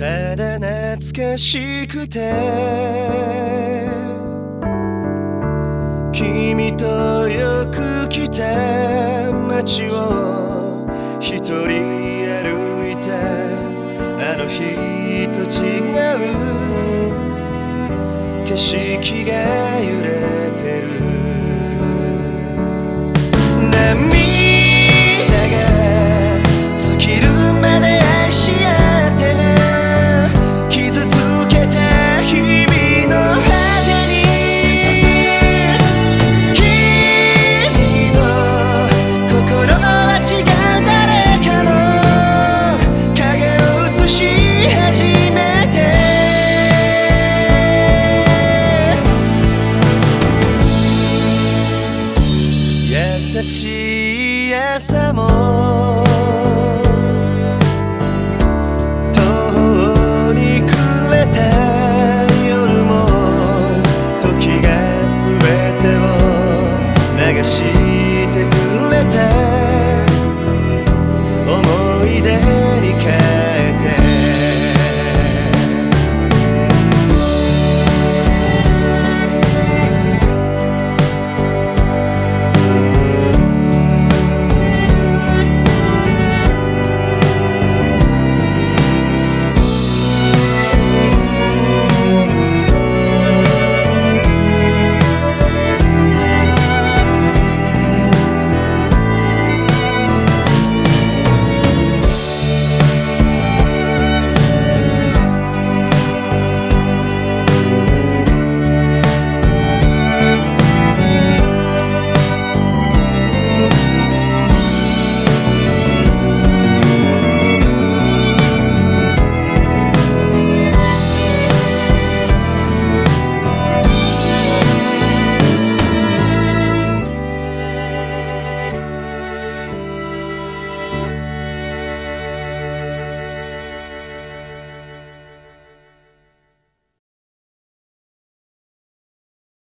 ただ懐かしくて君とよく来た街を一人歩いたあの日と違う景色が揺れしい朝も。